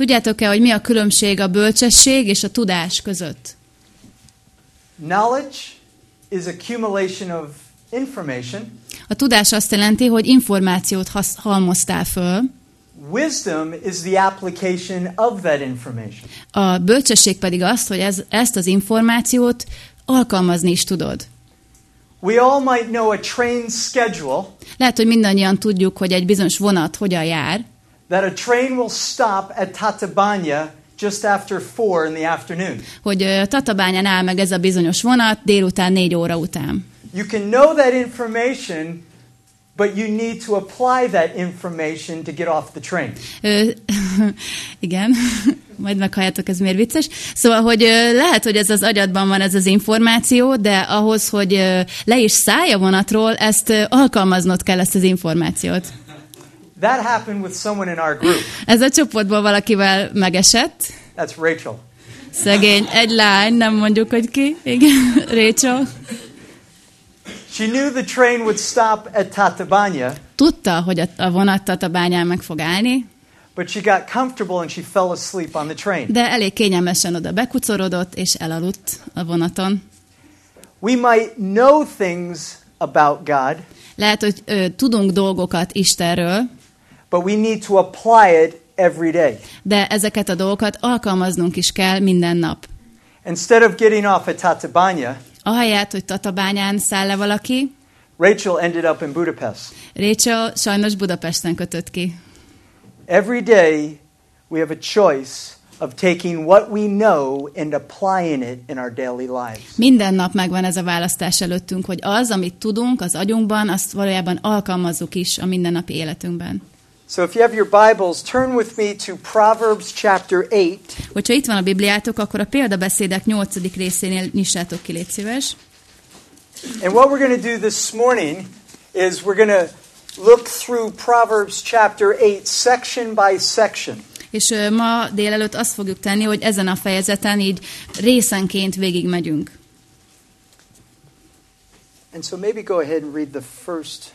Tudjátok-e, hogy mi a különbség a bölcsesség és a tudás között? Knowledge is accumulation of information. A tudás azt jelenti, hogy információt hasz, halmoztál föl, Wisdom is the application of that information. a bölcsesség pedig azt, hogy ez, ezt az információt alkalmazni is tudod. We all might know a train schedule Lehet, hogy mindannyian tudjuk, hogy egy bizonyos vonat hogyan jár, that a train will stop at Tatabanya just after 4 in the afternoon. hogy Tatabányán áll meg ez a bizonyos vonat délután négy óra után. You can know that information, but you need to apply that information to get off the train. Igen, majd meghalljátok, ez miért vicces. Szóval, hogy lehet, hogy ez az agyadban van ez az információ, de ahhoz, hogy le is szállj a vonatról, ezt alkalmaznod kell ezt az információt. That happened with someone in our group. Ez a csoportból valakivel megesett. That's Rachel. Szegény, egy lány, nem mondjuk, hogy ki. Igen, Rachel. She knew the train would stop at Tatabanya, Tudta, hogy a vonat Tatabányán meg fog állni, but she got comfortable and she fell asleep on the train. de elég kényelmesen oda bekucorodott, és elaludt a vonaton. We might know things about God, Lehet, hogy ö, tudunk dolgokat Istenről, but we need to apply it every day. de ezeket a dolgokat alkalmaznunk is kell minden nap. Instead of getting off at Tatabanya, Ahelyett, hogy Tatabányán száll le valaki, Rachel ended up in Budapest. Rachel sajnos Budapesten kötött ki. Every day we have a choice of taking what we know and applying it in our daily lives. Minden nap megvan ez a választás előttünk, hogy az, amit tudunk az agyunkban, azt valójában alkalmazzuk is a mindennapi életünkben. So if you have your Bibles, turn with me to Proverbs chapter 8. Hogyha itt van a Bibliátok, akkor a példabeszédek 8. részénél nyissátok ki, légy szíves. And what we're going to do this morning is we're going to look through Proverbs chapter 8 section by section. És ma délelőtt azt fogjuk tenni, hogy ezen a fejezeten így részenként végigmegyünk. And so maybe go ahead and read the first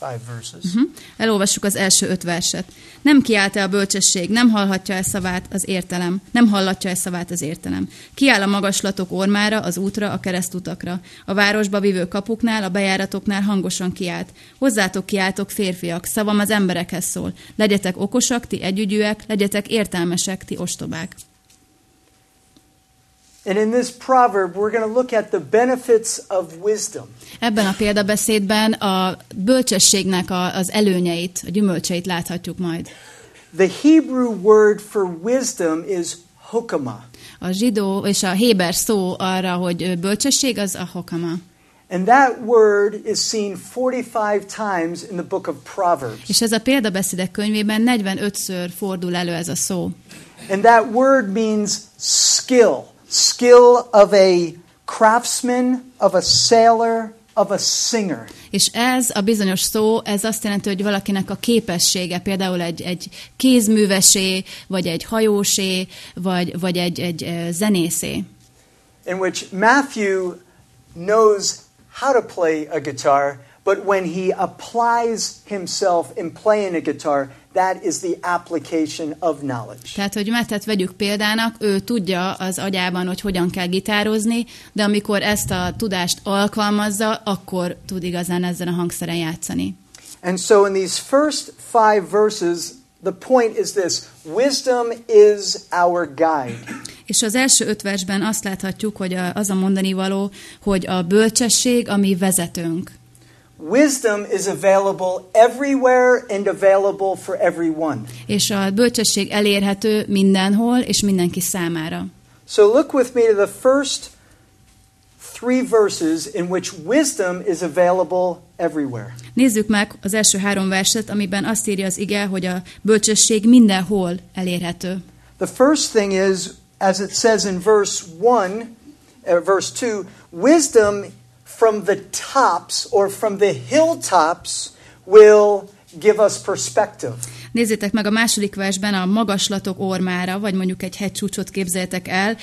five verses. Hm? Elolvassuk az első öt verset. Nem kiállt-e a bölcsesség, nem hallhatja e szavát az értelem, nem hallatja e szavát az értelem. Kiáll a magaslatok ormára, az útra, a keresztutakra. A városba vívő kapuknál, a bejáratoknál hangosan kiált. Hozzátok kiáltok, férfiak, szavam az emberekhez szól. Legyetek okosak, ti együgyűek, legyetek értelmesek, ti ostobák. And in this proverb, we're going to look at the benefits of wisdom. Ebben a példabeszédben a bölcsességnek a, az előnyeit, a gyümölcseit láthatjuk majd. The Hebrew word for wisdom is hokama. A zsidó és a héber szó arra, hogy bölcsesség, az a hokama. And that word is seen 45 times in the book of Proverbs. És ez a példabeszédek könyvében 45-ször fordul elő ez a szó. And that word means skill. Skill of a craftsman, of a sailor, of a singer. És ez a bizonyos szó, ez azt jelenti, hogy valakinek a képessége, például egy, egy kézművesé, vagy egy hajósé, vagy, vagy egy, egy zenészé. In which Matthew knows how to play a guitar, but when he applies himself in playing a guitar, that is the application of knowledge. Tehát, hogy Mettet vegyük példának, ő tudja az agyában, hogy hogyan kell gitározni, de amikor ezt a tudást alkalmazza, akkor tud igazán ezen a hangszeren játszani. And so, in these first five verses, the point is this wisdom is our guide. És az első öt versben azt láthatjuk, hogy az a mondani való, hogy a bölcsesség a mi vezetőnk. Wisdom is available everywhere and available for everyone. És a bölcsesség elérhető mindenhol és mindenki számára. So, look with me to the first three verses in which wisdom is available everywhere. Nézzük meg az első három verset, amiben azt írja az ige, hogy a bölcsesség mindenhol elérhető. The first thing is, as it says in verse 1, uh, verse 2, wisdom from the tops or from the hilltops will give us perspective. Nézzétek meg a második versben a magaslatok ormára, vagy mondjuk egy hegycsúcsot képzeljetek el.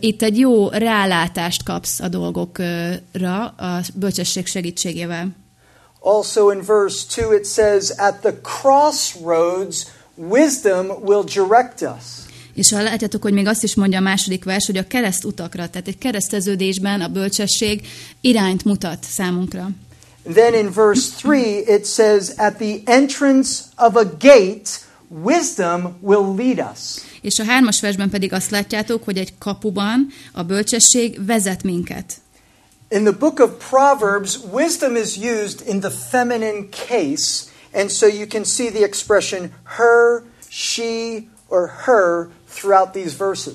Itt egy jó rálátást kapsz a dolgokra a bölcsesség segítségével. Also in verse 2, it says, At the crossroads, wisdom will direct us. És ha látjátok, hogy még azt is mondja a második vers, hogy a kereszt utakra, tehát egy kereszteződésben a bölcsesség irányt mutat számunkra. Then in verse 3, it says, At the entrance of a gate, wisdom will lead us. És a hármas versben pedig azt látjátok, hogy egy kapuban a bölcsesség vezet minket. In the book of Proverbs, wisdom is used in the feminine case, and so you can see the expression her, she, or her throughout these verses.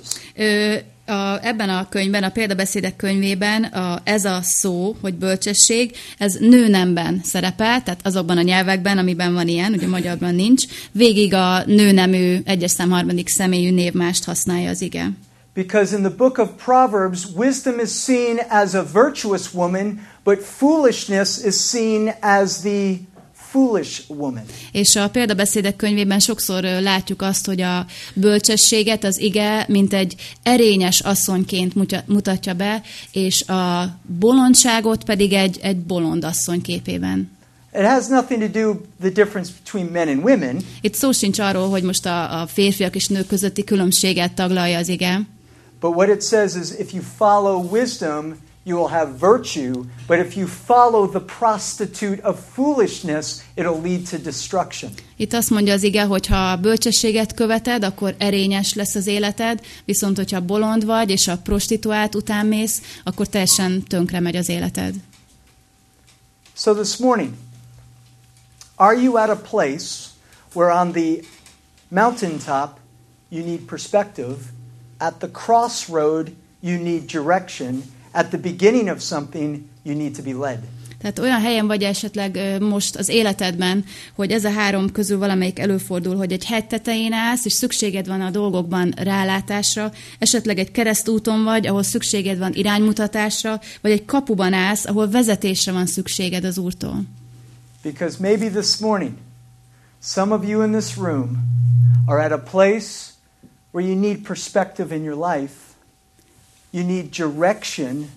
A, ebben a könyvben, a példabeszédek könyvében a, ez a szó, hogy bölcsesség, ez nőnemben szerepel, tehát azokban a nyelvekben, amiben van ilyen, ugye magyarban nincs, végig a nőnemű egyes szám harmadik személyű névmást használja az ige. Because in the book of Proverbs, wisdom is seen as a virtuous woman, but foolishness is seen as the foolish woman. És a példabeszédek könyvében sokszor látjuk azt, hogy a bölcsességet az ige, mint egy erényes asszonyként mutatja be, és a bolondságot pedig egy, egy bolond asszony képében. It has nothing to do the difference between men and women. Itt szó sincs arról, hogy most a, a férfiak és nők közötti különbséget taglalja az ige, But what it says is if you follow wisdom, you will have virtue. But if you follow the prostitute of foolishness, it'll lead to destruction. Itt azt mondja az ige, hogy ha a bölcsességet követed, akkor erényes lesz az életed, viszont hogyha bolond vagy, és a prostituált után mész, akkor teljesen tönkre megy az életed. So this morning, are you at a place where on the mountaintop you need perspective, at the crossroad you need direction, at the beginning of something you need to be led? Tehát olyan helyen vagy esetleg most az életedben, hogy ez a három közül valamelyik előfordul, hogy egy hegy tetején állsz, és szükséged van a dolgokban rálátásra, esetleg egy keresztúton vagy, ahol szükséged van iránymutatásra, vagy egy kapuban állsz, ahol vezetésre van szükséged az Úrtól. Because maybe this morning, some of you in this room are at a place where you need perspective in your life. You need direction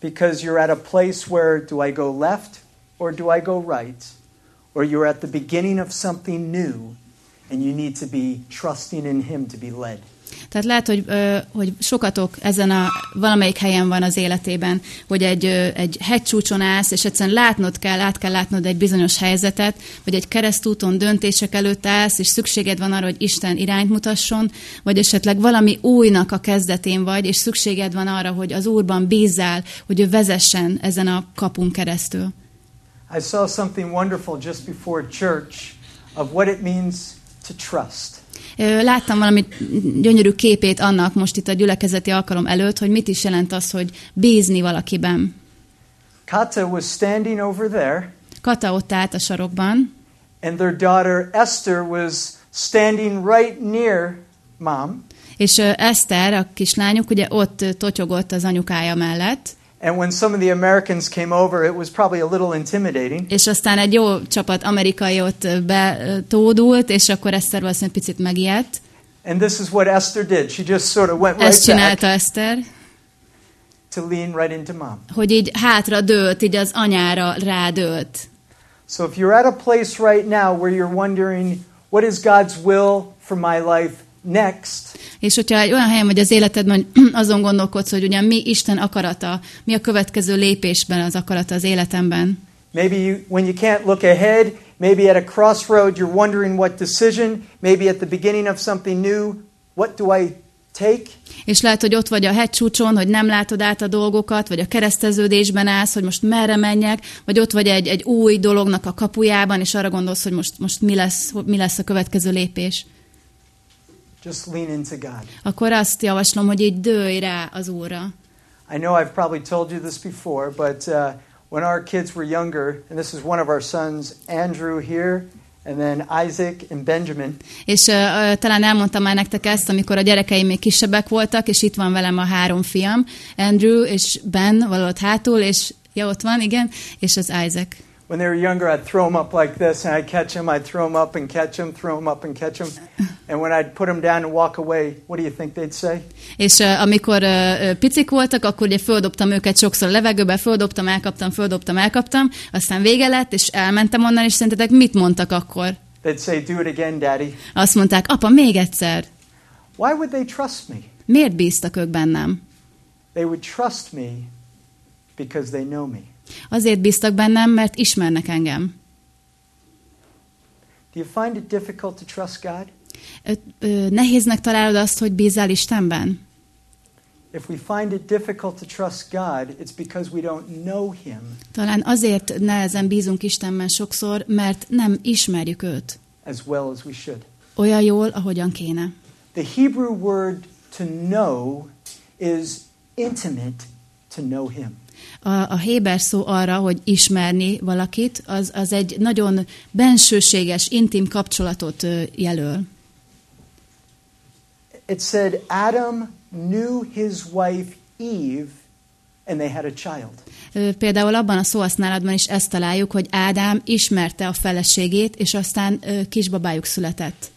because you're at a place where do I go left or do I go right? Or you're at the beginning of something new and you need to be trusting in Him to be led. Tehát lehet, hogy, hogy sokatok ezen a valamelyik helyen van az életében, hogy egy, egy hegycsúcson állsz, és egyszerűen látnod kell, át kell látnod egy bizonyos helyzetet, vagy egy keresztúton döntések előtt állsz, és szükséged van arra, hogy Isten irányt mutasson, vagy esetleg valami újnak a kezdetén vagy, és szükséged van arra, hogy az Úrban bízzál, hogy ő vezessen ezen a kapun keresztül. I saw something wonderful just before church of what it means to trust. Láttam valami gyönyörű képét annak most itt a gyülekezeti alkalom előtt, hogy mit is jelent az, hogy bízni valakiben. Kata was standing over there, Kata ott állt a sarokban, and their daughter Esther was standing right near mom. és Eszter, a kislányuk, ugye ott totyogott az anyukája mellett, And when some of the Americans came over, it was probably a little intimidating. és aztán egy jó csapat amerikai ott betódult, és akkor Eszter valószínűleg picit megijedt. And this is what Esther did. She just sort of went Ezt right csinálta back Eszter, to lean right into mom. hogy így hátra dőlt, így az anyára rádőlt. So if you're at a place right now where you're wondering, what is God's will for my life next? És hogyha egy olyan helyen vagy az életedben, hogy azon gondolkodsz, hogy ugye mi Isten akarata, mi a következő lépésben az akarata az életemben. Maybe you, when you can't look ahead, maybe at a crossroad, you're wondering what decision, maybe at the beginning of something new, what do I take? És lehet, hogy ott vagy a hegycsúcson, hogy nem látod át a dolgokat, vagy a kereszteződésben állsz, hogy most merre menjek, vagy ott vagy egy, egy új dolognak a kapujában, és arra gondolsz, hogy most, most mi, lesz, mi lesz a következő lépés. Just lean into God. Akkor azt javaslom, hogy így dőj rá az Úrra. I know I've probably told you this before, but uh, when our kids were younger, and this is one of our sons, Andrew here, and then Isaac and Benjamin, És uh, uh, talán elmondtam már nektek ezt, amikor a gyerekeim még kisebbek voltak, és itt van velem a három fiam, Andrew és Ben, valahol hátul, és ja, ott van, igen, és az Isaac. When they were younger, I'd throw them up like this, and I'd catch them, I'd throw them up and catch them, throw them up and catch them. And when I'd put them down and walk away, what do you think they'd say? És uh, amikor uh, picik voltak, akkor ugye földobtam őket sokszor a levegőbe, földobtam, elkaptam, földobtam, elkaptam, aztán vége lett, és elmentem onnan, és szerintetek mit mondtak akkor? They'd say, Do it again, Daddy. Azt mondták, apa, még egyszer. Why would they trust me? Miért bíztak ők bennem? They would trust me because they know me. Azért bíztak bennem, mert ismernek engem. Do you find it difficult to trust God? Nehéznek találod azt, hogy bízzál Istenben? If we find it difficult to trust God, it's because we don't know Him. Talán azért nehezen bízunk Istenben sokszor, mert nem ismerjük őt as well as we should. olyan jól, ahogyan kéne. The Hebrew word to know is intimate to know Him. A, a héber szó arra, hogy ismerni valakit, az, az egy nagyon bensőséges, intim kapcsolatot jelöl. It said Adam knew his wife Eve and they had a child. Például abban a szóhasználatban is ezt találjuk, hogy Ádám ismerte a feleségét, és aztán kisbabájuk született.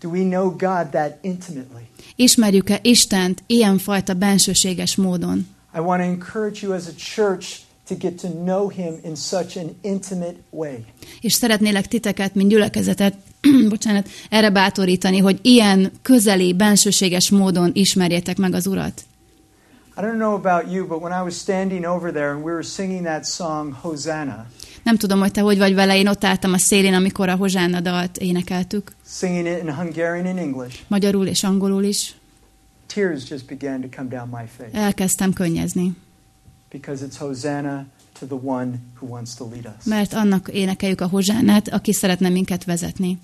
Do we know God that intimately? Ismerjük-e Istent ilyenfajta bensőséges módon? I want to encourage you as a church to get to know Him in such an intimate way. És szeretnélek titeket, mint gyülekezetet, bocsánat, erre bátorítani, hogy ilyen közeli, bensőséges módon ismerjétek meg az Urat. I don't know about you, but when I was standing over there and we were singing that song, Hosanna, Nem tudom, hogy te hogy vagy vele, én ott álltam a szélén, amikor a Hozsánna dalt énekeltük, singing it in Hungarian and English, magyarul és angolul is. Tears just began to come down my face Elkezdtem könnyezni, because it's Hosanna to the one who wants to lead us. mert annak énekeljük a Hozsánát, aki szeretne minket vezetni.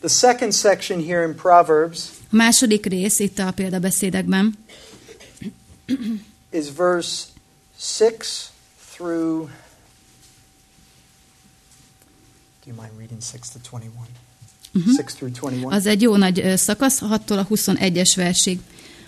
The second section here in Proverbs A második rész itt a példabeszédekben is verse 6 through. Do you mind reading 6 to 21? 6 through 21. Az egy jó nagy szakasz, 6-tól a 21-es versig.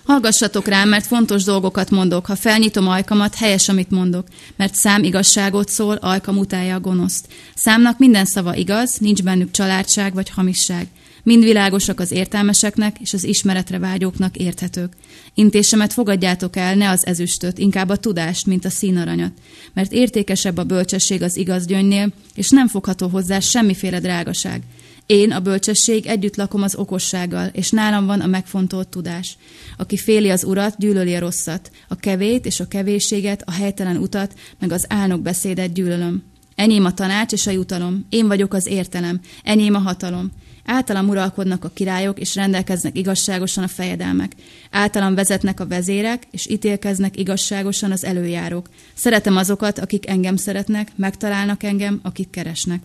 Hallgassatok rám, mert fontos dolgokat mondok. Ha felnyitom ajkamat, helyes, amit mondok. Mert szám igazságot szól, ajkam utálja a gonoszt. Számnak minden szava igaz, nincs bennük családság vagy hamisság. Mind világosak az értelmeseknek, és az ismeretre vágyóknak érthetők. Intésemet fogadjátok el, ne az ezüstöt, inkább a tudást, mint a színaranyat. Mert értékesebb a bölcsesség az igaz gyöngynél, és nem fogható hozzá semmiféle drágaság. Én, a bölcsesség, együtt lakom az okossággal, és nálam van a megfontolt tudás. Aki féli az urat, gyűlöli a rosszat, a kevét és a kevésséget, a helytelen utat, meg az álnok beszédet gyűlölöm. Enyém a tanács és a jutalom, én vagyok az értelem, enyém a hatalom. Általam uralkodnak a királyok, és rendelkeznek igazságosan a fejedelmek. Általam vezetnek a vezérek, és ítélkeznek igazságosan az előjárók. Szeretem azokat, akik engem szeretnek, megtalálnak engem, akik keresnek.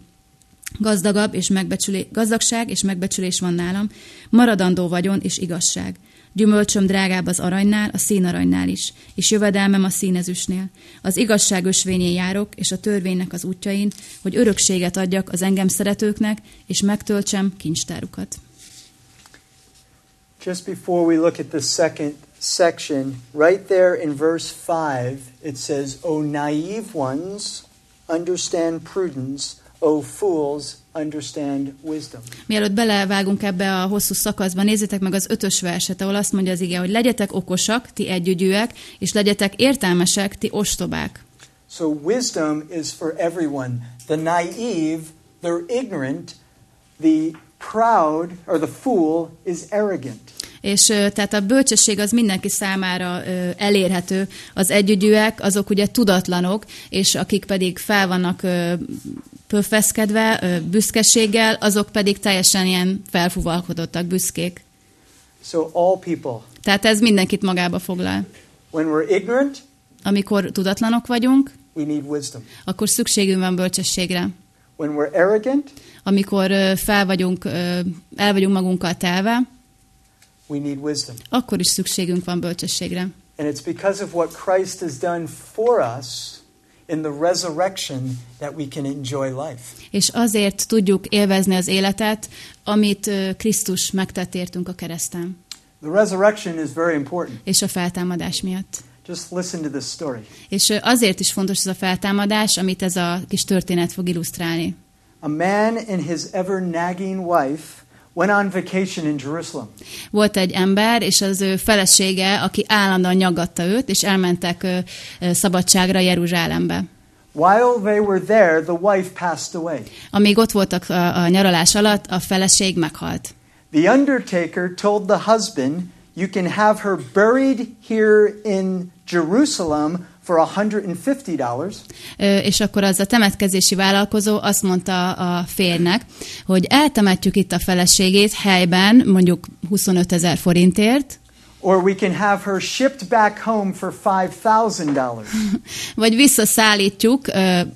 Gazdagabb és megbecsülé, gazdagság és megbecsülés van nálam, maradandó vagyon és igazság. Gyümölcsöm drágább az aranynál, a színaranynál is, és jövedelmem a színezüstnél. Az igazság ösvényén járok, és a törvénynek az útjain, hogy örökséget adjak az engem szeretőknek, és megtöltsem kincstárukat. Just before we look at the second section, right there in verse 5, it says, O naive ones, understand prudence, O fools, understand wisdom. Mielőtt belevágunk ebbe a hosszú szakaszba, nézzétek meg az ötös verset, ahol azt mondja az ige, hogy legyetek okosak, ti együgyűek, és legyetek értelmesek, ti ostobák. So wisdom is for everyone. The naive, they're ignorant. The proud or the fool is arrogant. És tehát a bölcsesség az mindenki számára ö, elérhető. Az együgyűek azok ugye tudatlanok, és akik pedig fel vannak ö, pöfeszkedve, büszkeséggel, azok pedig teljesen ilyen felfúvalkodottak, büszkék. So all people. Tehát ez mindenkit magába foglal. When we're ignorant, Amikor tudatlanok vagyunk, we need wisdom. akkor szükségünk van bölcsességre. When we're arrogant, Amikor fel vagyunk, el vagyunk magunkkal telve, we need wisdom. akkor is szükségünk van bölcsességre. And it's because of what Christ has done for us in the resurrection that we can enjoy life. És azért tudjuk élvezni az életet, amit Krisztus megtett értünk a kereszten, The resurrection is very important. és a feltámadás miatt. Just listen to this story. És azért is fontos ez a feltámadás, amit ez a kis történet fog illusztrálni. A man and his ever nagging wife went on vacation in Jerusalem. Volt egy ember, és az ő felesége, aki állandóan nyaggatta őt, és elmentek ö, ö, szabadságra Jeruzsálembe. While they were there, the wife passed away. Amíg ott voltak a, a nyaralás alatt, a feleség meghalt. The undertaker told the husband, You can have her buried here in Jerusalem for $150. Ö, és akkor az a temetkezési vállalkozó azt mondta a férjnek, hogy eltemetjük itt a feleségét helyben, mondjuk 25 ezer forintért, Or we can have her shipped back home for $5,000. vagy visszaszállítjuk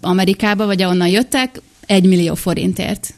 Amerikába, vagy ahonnan jöttek, egy millió forintért.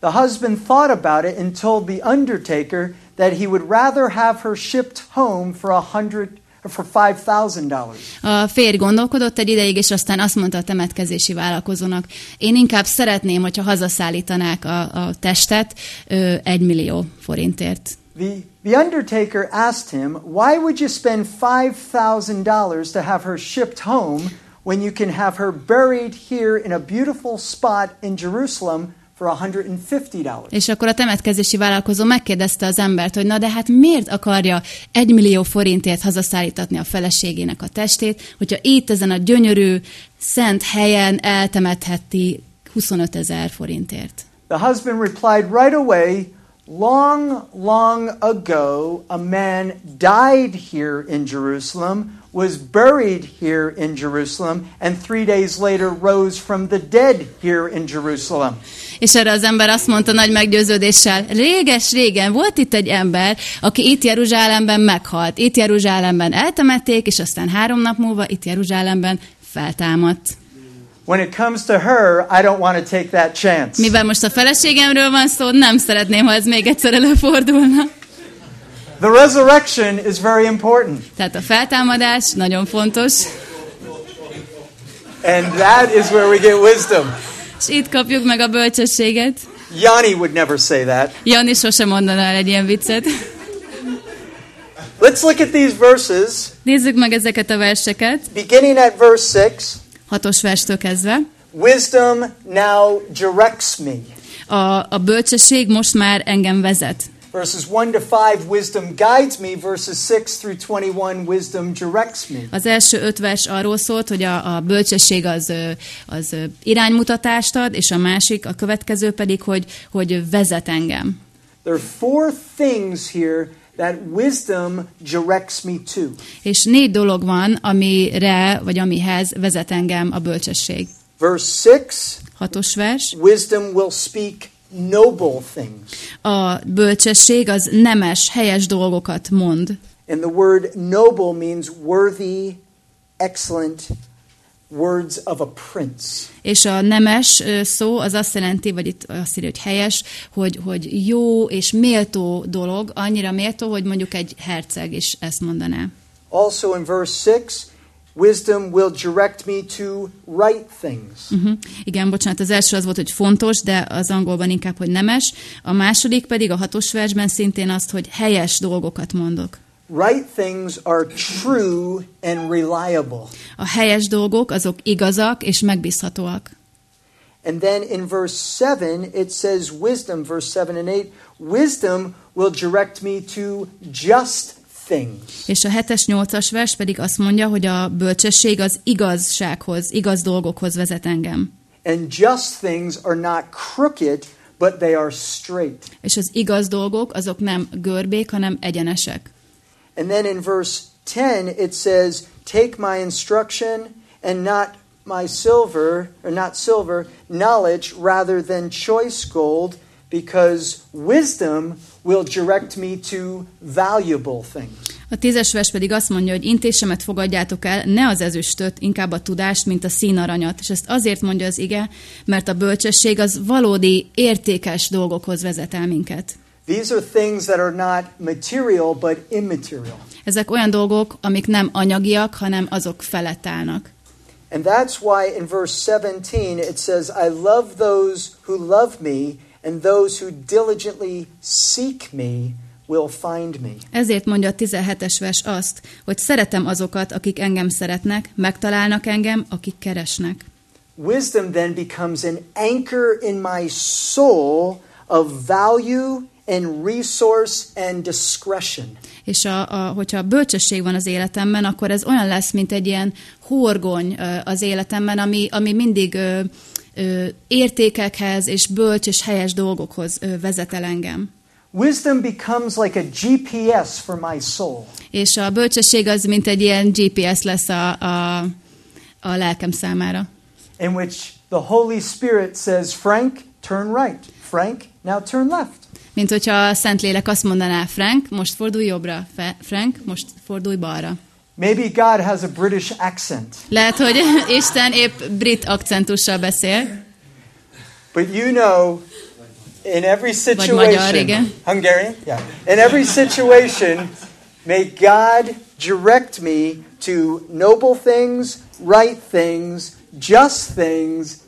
The husband thought about it and told the undertaker that he would rather have her shipped home for a hundred for five thousand dollars. A férj gondolkodott egy ideig, és aztán azt mondta a temetkezési vállalkozónak, én inkább szeretném, hogyha hazaszállítanák a, a testet ö, egy millió forintért. The the undertaker asked him, "Why would you spend five thousand dollars to have her shipped home when you can have her buried here in a beautiful spot in Jerusalem for $150?" És akkor a temetkezési vállalkozó megkérdezte az embert, hogy na de hát miért akarja egy millió forintért hazaszállítatni a feleségének a testét, hogyha itt ezen a gyönyörű, szent helyen eltemetheti 25 ezer forintért. The husband replied right away, Long, long ago, a man died here in Jerusalem, was buried here in Jerusalem, and three days later rose from the dead here in Jerusalem. És erre az ember azt mondta nagy meggyőződéssel, réges-régen volt itt egy ember, aki itt Jeruzsálemben meghalt. Itt Jeruzsálemben eltemették, és aztán három nap múlva itt Jeruzsálemben feltámadt. When it comes to her, I don't want to take that chance. Mivel most a feleségemről van szó, nem szeretném, ha ez még egyszer előfordulna. The resurrection is very important, Tehát a feltámadás nagyon fontos, and that is where we get wisdom. és itt kapjuk meg a bölcsességet. Yanni would never say that. Jani sosem mondaná el egy ilyen viccet. Let's look at these verses, Nézzük meg ezeket a verseket, beginning at verse 6. hatos verstől kezdve. Wisdom now directs me. A, a bölcsesség most már engem vezet. Verses 1 to 5, wisdom guides me. Verses 6 through 21, wisdom directs me. Az első öt vers arról szólt, hogy a, a bölcsesség az, az iránymutatást ad, és a másik, a következő pedig, hogy, hogy vezet engem. There are four things here that wisdom directs me to. És négy dolog van, amire, vagy amihez vezet engem a bölcsesség. Verse 6, Hatos vers. wisdom will speak noble things. A bölcsesség az nemes, helyes dolgokat mond. And the word noble means worthy, excellent words of a prince. És a nemes szó az azt jelenti, vagy itt azt írja, hogy helyes, hogy, hogy jó és méltó dolog, annyira méltó, hogy mondjuk egy herceg is ezt mondaná. Also in verse 6, wisdom will direct me to right things. Uh-huh. Igen, bocsánat, az első az volt, hogy fontos, de az angolban inkább, hogy nemes. A második pedig a hatos versben szintén azt, hogy helyes dolgokat mondok. Right things are true and reliable. A helyes dolgok azok igazak és megbízhatóak. And then in verse 7, it says wisdom, verse 7 and 8, wisdom will direct me to just things. És a hetes nyolcas vers pedig azt mondja, hogy a bölcsesség az igazsághoz, igaz dolgokhoz vezet engem. And just things are not crooked, but they are straight. És az igaz dolgok azok nem görbék, hanem egyenesek. And then in verse 10, it says, Take my instruction and not my silver, or not silver, knowledge rather than choice gold, because wisdom will direct me to valuable things. A tízes vers pedig azt mondja, hogy intésemet fogadjátok el, ne az ezüstöt, inkább a tudást, mint a színaranyat. És ezt azért mondja az ige, mert a bölcsesség az valódi, értékes dolgokhoz vezet el minket. These are things that are not material but immaterial. Ezek olyan dolgok, amik nem anyagiak, hanem azok felett állnak. And that's why in verse 17 it says, I love those who love me, and those who diligently seek me will find me. Ezért mondja a 17-es vers azt, hogy szeretem azokat, akik engem szeretnek, megtalálnak engem, akik keresnek. Wisdom then becomes an anchor in my soul of value and resource and discretion. És a, a, hogyha bölcsesség van az életemben, akkor ez olyan lesz, mint egy ilyen horgony az életemben, ami, ami mindig ö, ö, értékekhez és bölcs és helyes dolgokhoz ö, vezet el engem. Wisdom becomes like a GPS for my soul. És a bölcsesség az, mint egy ilyen GPS lesz a, a, a lelkem számára. in which the Holy Spirit says, Frank, turn right. Frank, now turn left. Mint hogyha a Szentlélek azt mondaná, Frank, most fordulj jobbra, Frank, most fordulj balra. Maybe God has a British accent, Lehet, hogy Isten épp brit akcentussal beszél, but you know, in every magyar, situation, igen. Hungarian, yeah, in every situation, may God direct me to noble things, right things, just things.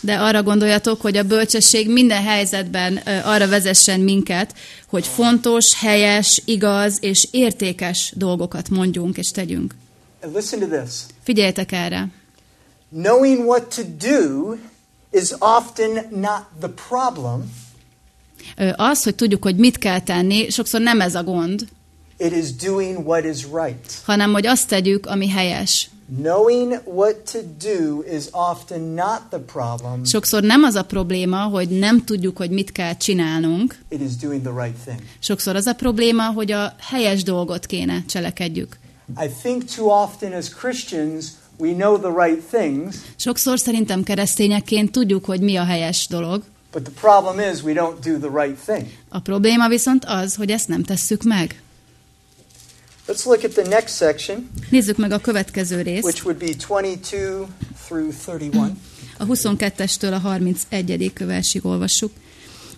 De arra gondoljatok, hogy a bölcsesség minden helyzetben arra vezessen minket, hogy fontos, helyes, igaz és értékes dolgokat mondjunk és tegyünk. Figyeljetek erre! Knowing what to do is often not the problem, Az, hogy tudjuk, hogy mit kell tenni, sokszor nem ez a gond, it is doing what is right. hanem hogy azt tegyük, ami helyes. Knowing what to do is often not the problem, Sokszor nem az a probléma, hogy nem tudjuk, hogy mit kell csinálnunk, it is doing the right thing. sokszor az a probléma, hogy a helyes dolgot kéne cselekedjük. I think too often as Christians, we know the right things, Sokszor szerintem keresztényekként tudjuk, hogy mi a helyes dolog, but the problem is we don't do the right thing. a probléma viszont az, hogy ezt nem tesszük meg. Let's look at the next section, Nézzük meg a következő részt, which would be 22 through 31. a 22-estől a 31. versig olvassuk.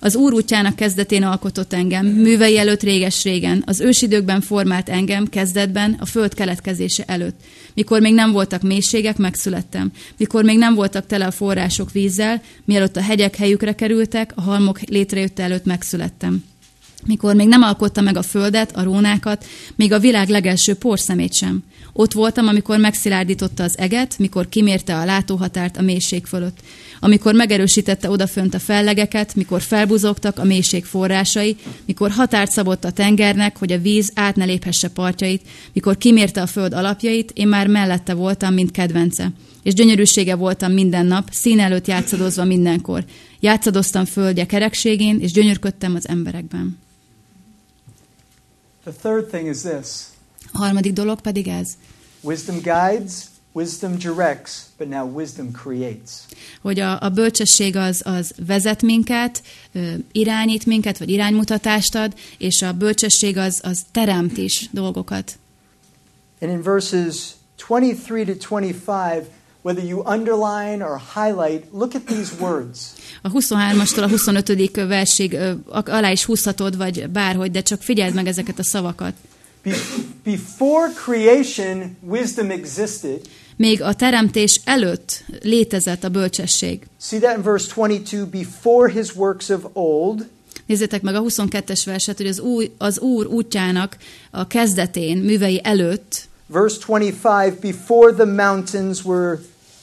Az Úr útjának kezdetén alkotott engem, művei előtt réges-régen, az ősidőkben formált engem, kezdetben, a föld keletkezése előtt. Mikor még nem voltak mélységek, megszülettem. Mikor még nem voltak tele a források vízzel, mielőtt a hegyek helyükre kerültek, a halmok létrejötte előtt megszülettem. Mikor még nem alkotta meg a földet, a rónákat, még a világ legelső porszemét sem. Ott voltam, amikor megszilárdította az eget, mikor kimérte a látóhatárt a mélység fölött. Amikor megerősítette odafönt a fellegeket, mikor felbuzogtak a mélység forrásai, mikor határt szabott a tengernek, hogy a víz át ne léphesse partjait, mikor kimérte a föld alapjait, én már mellette voltam, mint kedvence. És gyönyörűsége voltam minden nap, szín előtt játszadozva mindenkor. Játszadoztam földje kerekségén, és gyönyörködtem az emberekben. The third thing is this A harmadik dolog pedig ez, wisdom guides, wisdom directs, but now wisdom creates. hogy a, a bölcsesség az, az vezet minket, irányít minket, vagy iránymutatást ad, és a bölcsesség az, az teremt is dolgokat. And in verses 23 to 25, whether you underline or highlight, look at these words. A 23-astól a 25. versig alá is húzhatod, vagy bárhogy, de csak figyeld meg ezeket a szavakat. Be- before creation, wisdom existed. Még a teremtés előtt létezett a bölcsesség. See that in verse 22 before his works of old. Nézzétek meg a 22-es verset, hogy az, új, az Úr útjának a kezdetén, művei előtt, Verse 25 before the mountains were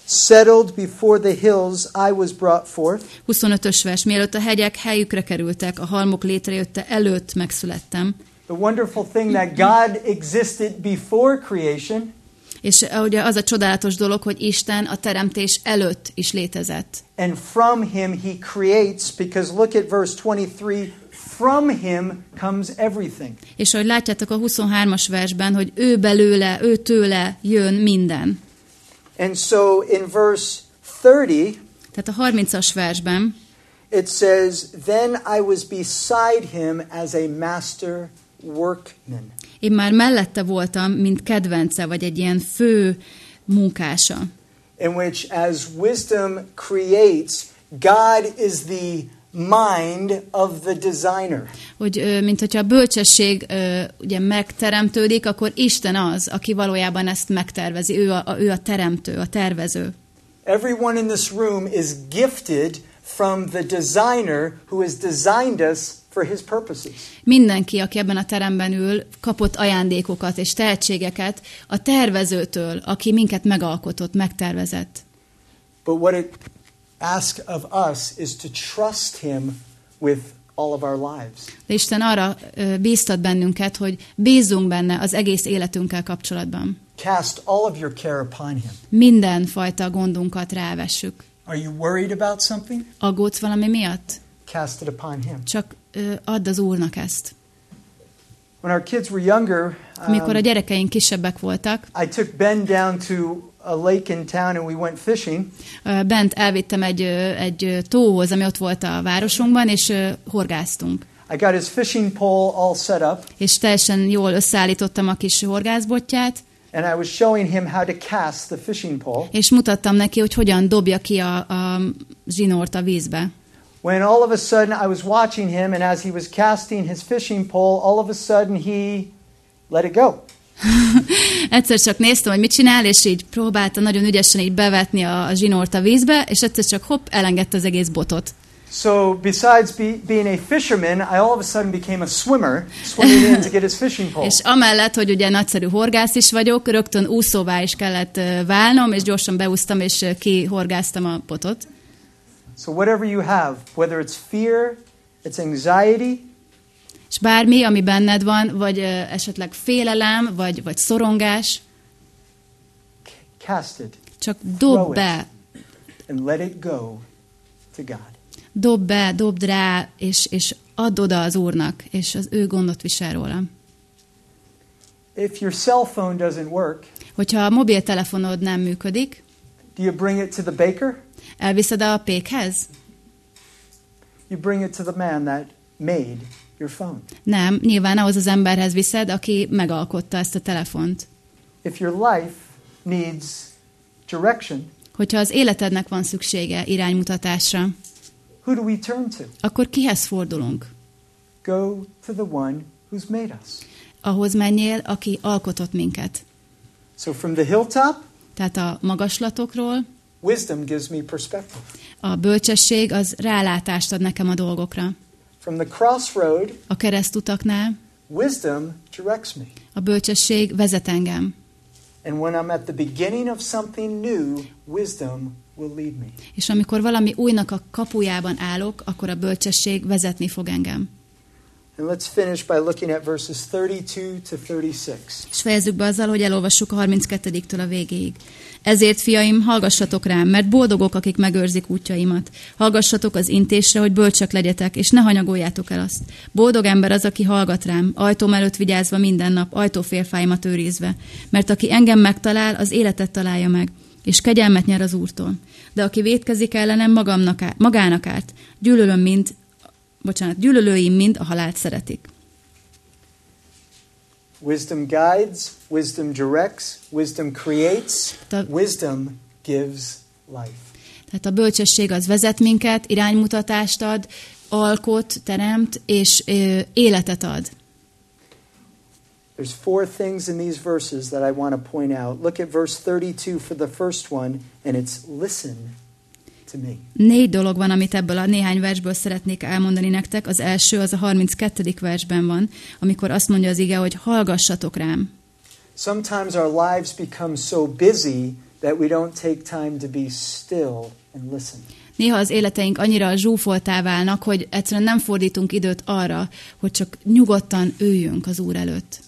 settled, before the hills, I was brought forth. 25-ös vers, mielőtt a hegyek helyükre kerültek, a halmok létrejötte előtt megszülettem. The wonderful thing that God existed before creation, És eh, ugye az a csodálatos dolog, hogy Isten a teremtés előtt is létezett. and from him he creates, because look at verse 23 from him comes everything. És ahogy látjátok a 23-as versben, hogy ő belőle, ő tőle jön minden. And so in verse 30, Tehát a 30-as versben it says, Then I was beside him as a master workman. én már mellette voltam, mint kedvence, vagy egy ilyen fő munkása. in which, as wisdom creates, God is the mind of the designer. Hogy mint hogyha a bölcsesség ugye megteremtődik, akkor Isten az, aki valójában ezt megtervezi. Ő a, ő a teremtő, a tervező. Everyone in this room is gifted from the designer who has designed us for his purposes. Mindenki, aki ebben a teremben ül, kapott ajándékokat és tehetségeket a tervezőtől, aki minket megalkotott, megtervezett. But what it asks of us is to trust him with all of our lives. De Isten arra bíztat bennünket, hogy bízzunk benne az egész életünkkel kapcsolatban. Cast all of your care upon Him. Minden fajta gondunkat rávessük. Are you worried about something? Aggódsz valami miatt? Cast it upon Him. Csak ö, add az Úrnak ezt. When our kids were younger, Amikor a um, gyerekeink kisebbek voltak, I took Ben down to a lake in town and we went fishing. bent elvittem egy, egy tóhoz, ami ott volt a városunkban, és horgáztunk. I got his fishing pole all set up És teljesen jól összeállítottam a kis horgászbotját, and I was showing him how to cast the fishing pole. és mutattam neki, hogy hogyan dobja ki a, a zsinort a vízbe. When all of a sudden I was watching him and as he was casting his fishing pole, all of a sudden he let it go. Egyszer csak néztem, hogy mit csinál, és így próbálta nagyon ügyesen így bevetni a, a zsinort a vízbe, és egyszer csak hopp, elengedte az egész botot. So besides be, being a fisherman, I all of a sudden became a swimmer, swimming in to get his fishing pole. És amellett, hogy ugye nagyszerű horgász is vagyok, rögtön úszóvá is kellett válnom, és gyorsan beúsztam, és kihorgáztam a botot. So whatever you have, whether it's fear, it's anxiety, És bármi, ami benned van, vagy esetleg félelem, vagy, vagy szorongás, cast it csak dob be, and let it go to God. dob be, dobd rá, és, és add oda az Úrnak, és az ő gondot visel róla. If your cell phone doesn't work, Hogyha a mobiltelefonod nem működik, do you bring it to the baker? elviszed a pékhez? You bring it to the man that made your phone. Nem, nyilván ahhoz az emberhez viszed, aki megalkotta ezt a telefont. If your life needs direction, Hogyha az életednek van szüksége iránymutatásra, who do we turn to? akkor kihez fordulunk? Go to the one who's made us. Ahhoz menjél, aki alkotott minket. So from the hilltop, Tehát a magaslatokról wisdom gives me perspective. a bölcsesség az rálátást ad nekem a dolgokra. From the crossroad, A keresztutaknál wisdom directs me. a bölcsesség vezet engem. And when I'm at the beginning of something new, wisdom will lead me. És amikor valami újnak a kapujában állok, akkor a bölcsesség vezetni fog engem. And let's finish by looking at verses 32 to 36. És fejezzük be azzal, hogy elolvassuk a 32-től a végéig. Ezért, fiaim, hallgassatok rám, mert boldogok, akik megőrzik útjaimat. Hallgassatok az intésre, hogy bölcsök legyetek, és ne hanyagoljátok el azt. Boldog ember az, aki hallgat rám, ajtóm előtt vigyázva minden nap, ajtófélfáimat őrizve. Mert aki engem megtalál, az életet találja meg, és kegyelmet nyer az Úrtól. De aki vétkezik ellenem, magamnak árt, magának árt. Gyűlölöm mind, bocsánat, gyűlölőim mind a halált szeretik. Wisdom guides, wisdom directs, wisdom creates, wisdom gives life. Tehát a bölcsesség az vezet minket, iránymutatást ad, alkot, teremt, és ö, életet ad. There's four things in these verses that I want to point out. Look at verse 32 for the first one, and it's listen. Négy dolog van, amit ebből a néhány versből szeretnék elmondani nektek. Az első, az a 32. versben van, amikor azt mondja az ige, hogy hallgassatok rám. Sometimes our lives become so busy that we don't take time to be still and listen. Néha az életeink annyira zsúfoltá válnak, hogy egyszerűen nem fordítunk időt arra, hogy csak nyugodtan üljünk az Úr előtt.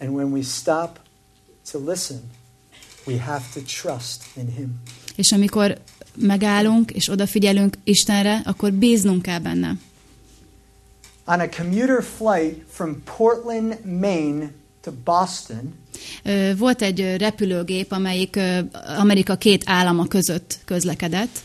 And when we stop to listen, we have to trust in Him. És amikor megállunk és odafigyelünk Istenre, akkor bíznunk kell benne. On a commuter flight from Portland, Maine to Boston, Volt egy repülőgép, amelyik Amerika két állama között közlekedett,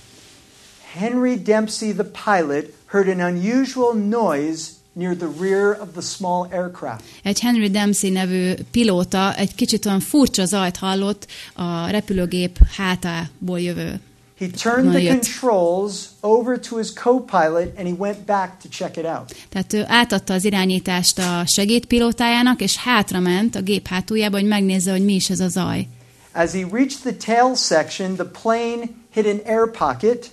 Henry Dempsey, the pilot, heard an unusual noise near the rear of the small aircraft. Egy Henry Dempsey nevű pilóta egy kicsit olyan furcsa zajt hallott a repülőgép hátából jövő. He turned the controls over to his co-pilot and he went back to check it out. Tehát ő átadta az irányítást a segédpilótájának, és hátrament a gép hátuljába, hogy megnézze, hogy mi is ez a zaj. As he reached the tail section, the plane hit an air pocket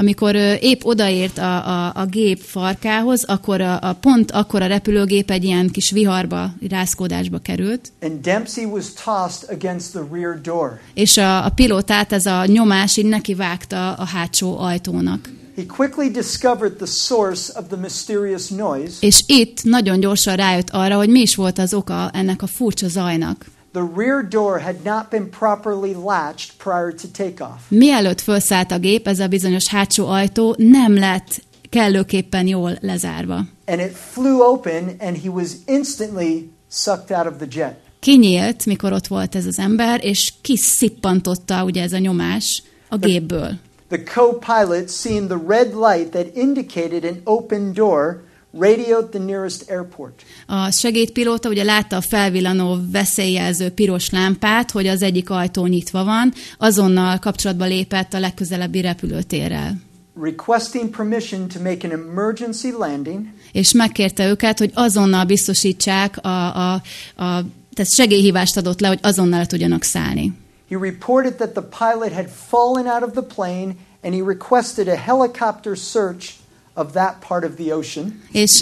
Amikor épp odaért a, a, a gép farkához, akkor a, a pont akkor a repülőgép egy ilyen kis viharba, rázkódásba került, and Dempsey was tossed against the rear door. és a, a pilótát ez a nyomás így nekivágta a hátsó ajtónak. He quickly discovered the source of the mysterious noise. És itt nagyon gyorsan rájött arra, hogy mi is volt az oka ennek a furcsa zajnak. The rear door had not been properly latched prior to takeoff. Mielőtt felszállt a gép, ez a bizonyos hátsó ajtó nem lett kellőképpen jól lezárva. And it flew open, and he was instantly sucked out of the jet. Kinyílt, mikor ott volt ez az ember, és kiszippantotta ugye ez a nyomás a gépből. The co pilot, seeing the red light that indicated an open door, radioed the nearest airport. A segédpilóta ugye látta a felvillanó veszélyjelző piros lámpát, hogy az egyik ajtó nyitva van, azonnal kapcsolatba lépett a legközelebbi repülőtérrel. Requesting permission to make an emergency landing, És megkérte őket, hogy azonnal biztosítsák a, a, a tehát segélyhívást adott le, hogy azonnal tudjanak szállni. he reported that the pilot had fallen out of the plane and he requested a helicopter search of that part of the ocean. És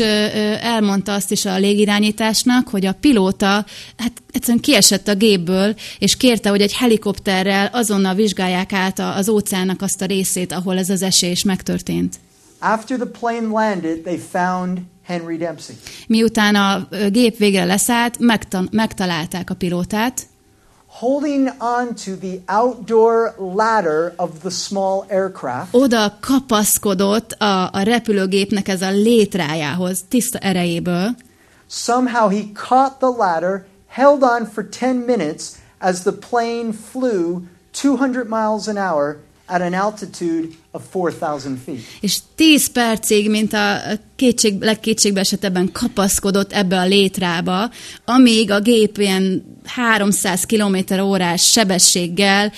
elmondta azt is a légirányításnak, hogy a pilóta hát egyszerűen kiesett a gépből, és kérte, hogy egy helikopterrel azonnal vizsgálják át az óceánnak azt a részét, ahol ez az esés megtörtént. After the plane landed, they found Henry Dempsey. Miután a gép végre leszállt, megta- megtalálták a pilótát, Holding on to the outdoor ladder of the small aircraft, oda kapaszkodott a, a repülőgépnek ez a létrájához, tiszta erejéből, somehow he caught the ladder, held on for 10 minutes as the plane flew 200 miles an hour at an altitude of 4,000 feet. és 10 percig, mint a kétség, legkétségbe esetebben kapaszkodott ebbe a létrába, amíg a gép ilyen 300 km órás sebességgel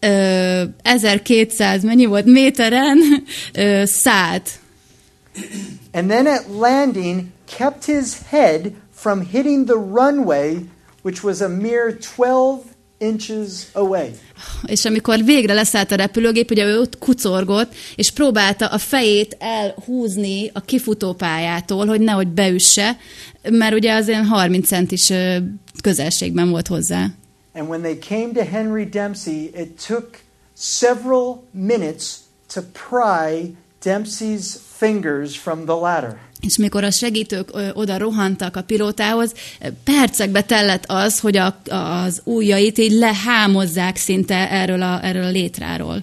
ö, 1200, mennyi volt, méteren ö, szállt. And then at landing, kept his head from hitting the runway, which was a mere 12 inches away. És amikor végre leszállt a repülőgép, ugye ő ott kucorgott, és próbálta a fejét elhúzni a kifutópályától, hogy nehogy beüsse, mert ugye az ilyen 30 centis közelségben volt hozzá. And when they came to Henry Dempsey, it took several minutes to pry Dempsey's fingers from the ladder. És mikor a segítők oda rohantak a pilótához, percekbe tellett az, hogy a, az ujjait így lehámozzák szinte erről a, erről a létráról.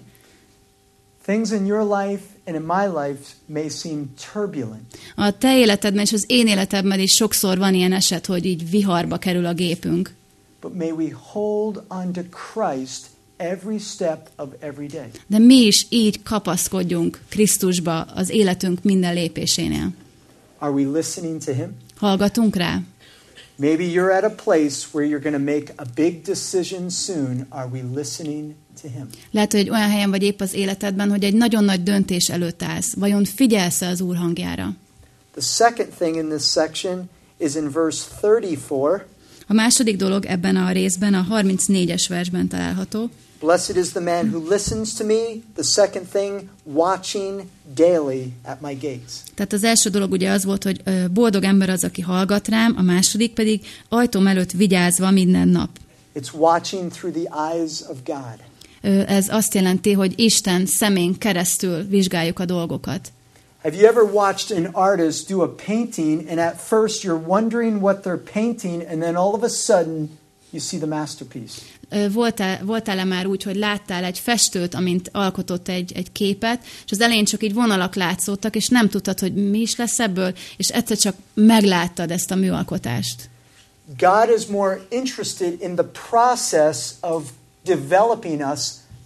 Things in your life and in my life may seem turbulent, A te életedben és az én életemben is sokszor van ilyen eset, hogy így viharba kerül a gépünk. but may we hold on to Christ every step of every day. De mi is így kapaszkodjunk Krisztusba az életünk minden lépésénél. Are we listening to Him? Hallgatunk rá? Maybe you're at a place where you're going to make a big decision soon. Are we listening to Him? Lehet, hogy olyan helyen vagy épp az életedben, hogy egy nagyon nagy döntés előtt állsz. Vajon figyelsz az Úr hangjára? The second thing in this section is in verse 34. A második dolog ebben a részben a 34-es versben található. Blessed is the man who listens to me. The second thing, watching daily at my gates. Tehát az első dolog ugye az volt, hogy boldog ember az, aki hallgat rám, a második pedig ajtóm előtt vigyázva minden nap. It's watching through the eyes of God. Ez azt jelenti, hogy Isten szemén keresztül vizsgáljuk a dolgokat. Have you ever watched an artist do a painting and at first you're wondering what they're painting and then all of a sudden you see the masterpiece? Ö, Voltál, voltál-e már úgy, hogy láttál egy festőt, amint alkotott egy, egy képet, és az elején csak így vonalak látszottak, és nem tudtad, hogy mi is lesz ebből, és egyszer csak megláttad ezt a műalkotást. God is more interested in the process of developing us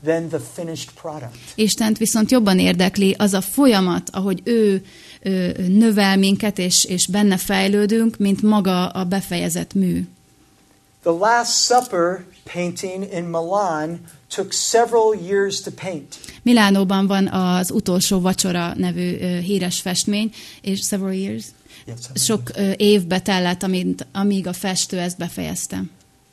than the finished product. Istent viszont jobban érdekli az a folyamat, ahogy ő, ő növel minket, és, és benne fejlődünk, mint maga a befejezett mű. The Last Supper painting in Milan took several years to paint. Milánóban van az utolsó vacsora nevű ö, híres festmény, és several years, sok ö, évbe tellett, amint, amíg a festő ezt befejezte.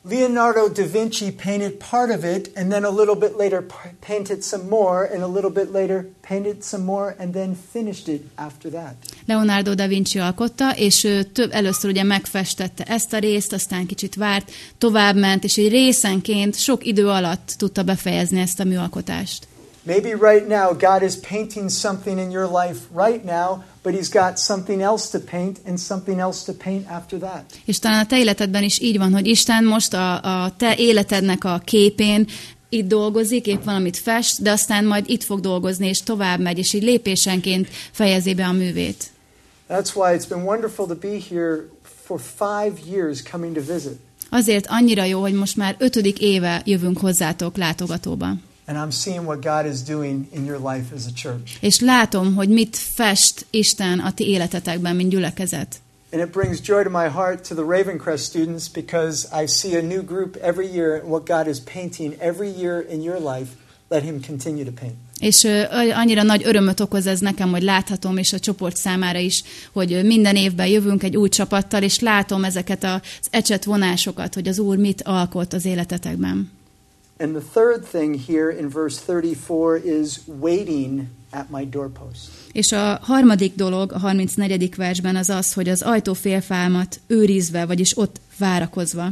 Leonardo da Vinci painted part of it and then a little bit later painted some more and a little bit later painted some more and then finished it after that. Leonardo da Vinci alkotta, és ő több, először ugye megfestette ezt a részt, aztán kicsit várt, továbbment, és egy részenként sok idő alatt tudta befejezni ezt a műalkotást. Maybe right now God is painting something in your life right now, but He's got something else to paint and something else to paint after that. És talán a te életedben is így van, hogy Isten most a, a te életednek a képén itt dolgozik, épp valamit fest, de aztán majd itt fog dolgozni, és tovább megy, és így lépésenként fejezi be a művét. That's why it's been wonderful to be here for five years coming to visit. Azért annyira jó, hogy most már ötödik éve jövünk hozzátok látogatóba. And I'm seeing what God is doing in your life as a church. És látom, hogy mit fest Isten a ti életetekben, mint gyülekezet. And it brings joy to my heart to the Ravencrest students because I see a new group every year and what God is painting every year in your life. Let Him continue to paint. És annyira nagy örömöt okoz ez nekem, hogy láthatom, és a csoport számára is, hogy minden évben jövünk egy új csapattal, és látom ezeket az ecset vonásokat, hogy az Úr mit alkot az életetekben. And the third thing here in verse 34 is waiting at my doorpost. És a harmadik dolog a 34. versben az az, hogy az ajtófélfámat őrizve, vagyis ott várakozva.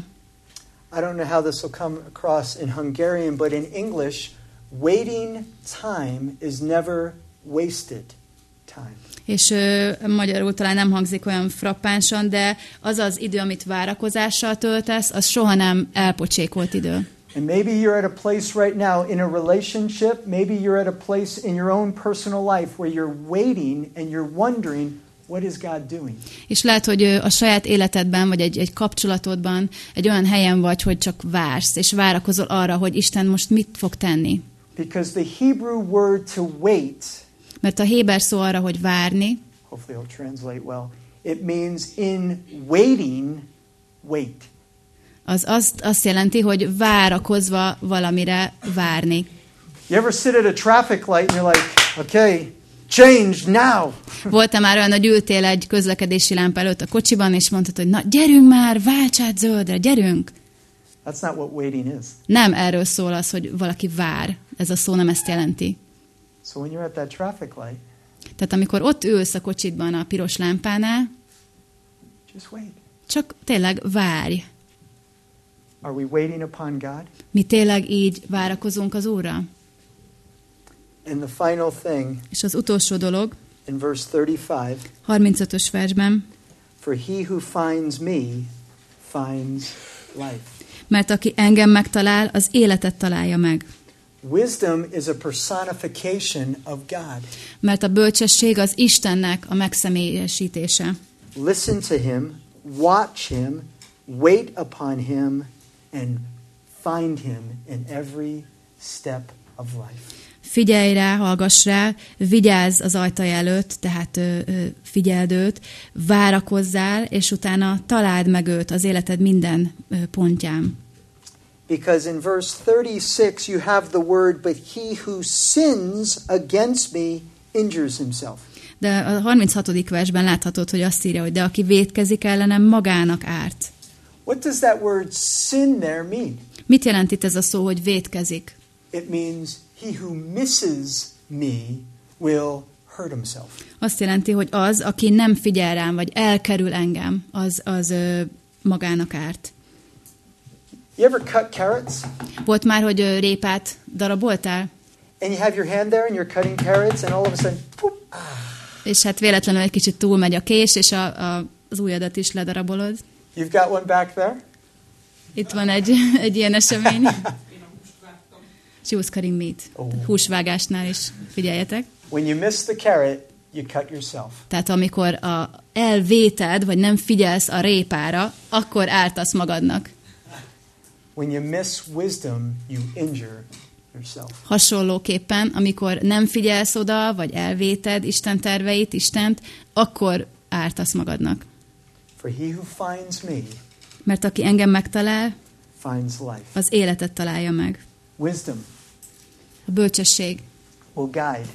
I don't know how this will come across in Hungarian, but in English, waiting time is never wasted time. És ö, magyarul talán nem hangzik olyan frappánsan, de az az idő, amit várakozással töltesz, az soha nem elpocsékolt idő. And maybe you're at a place right now in a relationship, maybe you're at a place in your own personal life where you're waiting and you're wondering, what is God doing? És lehet, hogy a saját életedben, vagy egy, egy kapcsolatodban egy olyan helyen vagy, hogy csak vársz, és várakozol arra, hogy Isten most mit fog tenni. Because the Hebrew word to wait, Mert a héber szó arra, hogy várni, hopefully it'll translate well, it means in waiting, wait. Az azt, azt jelenti, hogy várakozva valamire várni. You ever sit at a traffic light and you're like, okay, change now. Volt-e már olyan, hogy ültél egy közlekedési lámpa előtt a kocsiban, és mondtad, hogy na, gyerünk már, válts át zöldre, gyerünk! That's not what waiting is. Nem erről szól az, hogy valaki vár. Ez a szó nem ezt jelenti. So when you're at that traffic light, Tehát amikor ott ülsz a kocsidban a piros lámpánál, just wait. csak tényleg várj. Are we waiting upon God? Mi tényleg így várakozunk az Úrra? And the final thing És az utolsó dolog, in verse 35 35-ös versben, For he who finds me finds life. mert aki engem megtalál, az életet találja meg. Wisdom is a personification of God. Mert a bölcsesség az Istennek a megszemélyesítése. Listen to him, watch him, wait upon him, and find him in every step of life. Figyelj rá, hallgass rá, vigyázz az ajtaja előtt, tehát ö, ö, figyeld őt, várakozzál, és utána találd meg őt az életed minden ö, pontján. Because in verse 36 you have the word, but he who sins against me injures himself. De a 36. versben láthatod, hogy azt írja, hogy de aki vétkezik ellenem, magának árt. What does that word sin there mean? Mit jelent itt ez a szó, hogy vétkezik? It means he who misses me will hurt himself. Azt jelenti, hogy az, aki nem figyel rám, vagy elkerül engem, az, az ö, magának árt. You ever cut carrots Volt már, hogy ö, répát daraboltál? and you have your hand there and you're cutting carrots and all of a sudden, poop, És hát véletlenül egy kicsit túlmegy a kés, és a, a, az ujjadat is ledarabolod. You've got one back there? Itt van egy, egy ilyen esemény. She was cutting meat. Ó. Húsvágásnál is figyeljetek. When you miss the carrot, you cut yourself. Tehát amikor a elvéted, vagy nem figyelsz a répára, akkor ártasz magadnak. When you miss wisdom, you injure yourself. Hasonlóképpen, amikor nem figyelsz oda, vagy elvéted Isten terveit, Istent, akkor ártasz magadnak. For he who finds me Mert aki engem megtalál, finds life. az életet találja meg. Wisdom A bölcsesség will guide,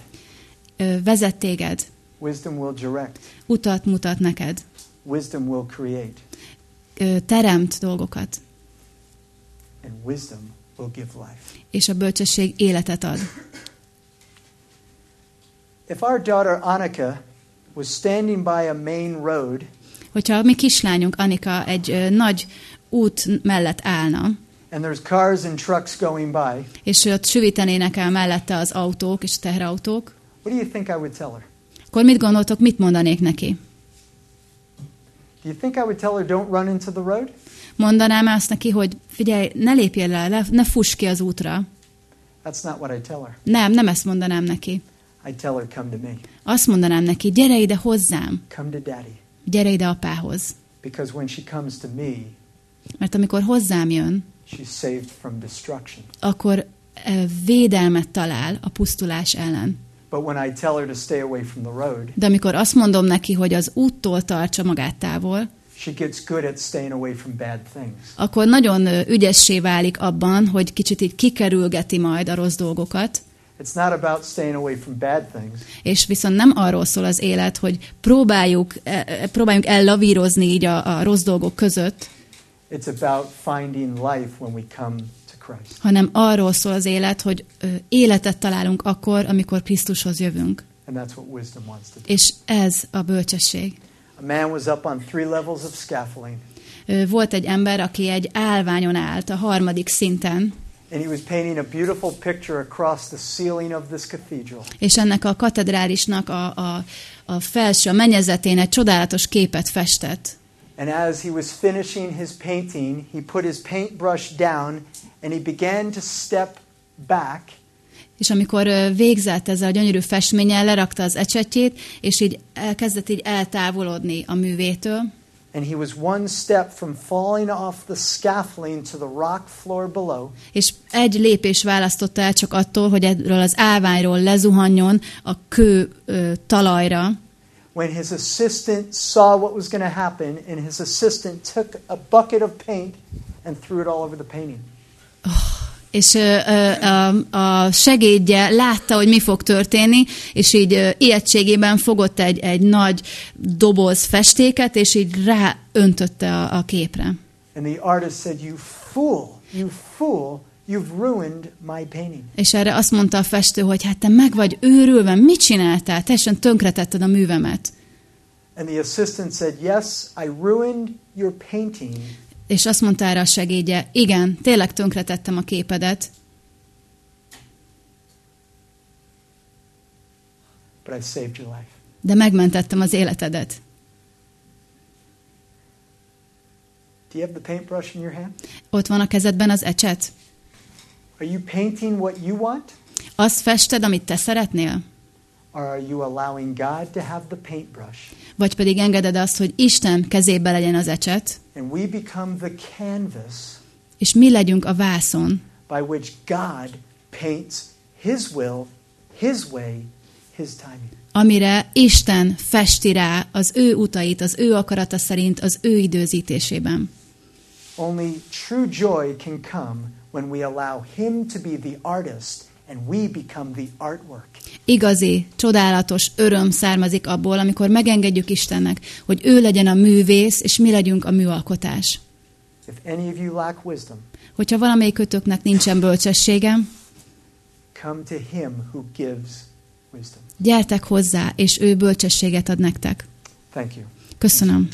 ö, vezet téged, wisdom will direct, utat mutat neked, wisdom will create, ö, teremt dolgokat, and wisdom will give life. és a bölcsesség életet ad. If our daughter Annika was standing by a main road Hogyha a mi kislányunk Anika egy nagy út mellett állna, and there's cars and trucks going by, és ott süvítenének el mellette az autók és teherautók, what do you think I would tell her? akkor mit gondoltok, mit mondanék neki? Do you think I would tell her don't run into the road? Mondanám azt neki, hogy figyelj, ne lépjél le, le ne fuss ki az útra. That's not what I tell her. Nem, nem ezt mondanám neki. I tell her come to me. Azt mondanám neki, gyere ide hozzám, Come to daddy. Gyere ide apához. Because when she comes to me, Mert amikor hozzám jön, she's saved from destruction. akkor védelmet talál a pusztulás ellen. But when I tell her to stay away from the road, De amikor azt mondom neki, hogy az úttól tartsa magát távol, she gets good at staying away from bad things. akkor nagyon ügyessé válik abban, hogy kicsit így kikerülgeti majd a rossz dolgokat, It's not about staying away from bad things. és viszont nem arról szól az élet, hogy próbáljuk, e, e, próbáljunk ellavírozni így a, a rossz dolgok között, It's about finding life when we come to Christ. hanem arról szól az élet, hogy életet találunk akkor, amikor Krisztushoz jövünk. And that's what wisdom wants to do. És ez a bölcsesség. A man was up on three levels of scaffolding, Volt egy ember, aki egy állványon állt a harmadik szinten, and he was painting a beautiful picture across the ceiling of this cathedral. és ennek a katedrálisnak a, a, a felső, a mennyezetén egy csodálatos képet festett. And as he was finishing his painting, he put his paintbrush down and he began to step back És amikor végzett ezzel a gyönyörű festménnyel, lerakta az ecsetjét, és így elkezdett így eltávolodni a művétől, and he was one step from falling off the scaffolding to the rock floor below. és egy lépés választotta el csak attól, hogy erről az állványról lezuhanjon a kő ö, talajra, When his assistant saw what was going to happen, and his assistant took a bucket of paint and threw it all over the painting. Oh, és a, a segédje látta, hogy mi fog történni, és így ijegységében fogott egy, egy nagy doboz festéket, és így ráöntötte a, a képre. And the artist said, You fool, you fool, you've ruined my painting. És erre azt mondta a festő, hogy hát te meg vagy őrülve, mit csináltál? Teljesen tönkretetted a művemet. And the assistant said, Yes, I ruined your painting, És azt mondta erre a segédje, igen, tényleg tönkretettem a képedet, de megmentettem az életedet. Ott van a kezedben az ecset? Are you painting what you want? Azt fested, amit te szeretnél? Or are you allowing God to have the paintbrush? Vagy pedig engeded azt, hogy Isten kezébe legyen az ecset, And we become the canvas és mi legyünk a vászon, by which God paints His will, His way, His timing. amire Isten festi rá az ő utait, az ő akarata szerint, az ő időzítésében. Only true joy can come when we allow Him to be the artist Igazi, csodálatos öröm származik abból, amikor megengedjük Istennek, hogy ő legyen a művész, és mi legyünk a műalkotás. Hogyha valamelyikőtöknek nincsen bölcsessége, gyertek hozzá, és ő bölcsességet ad nektek. Köszönöm.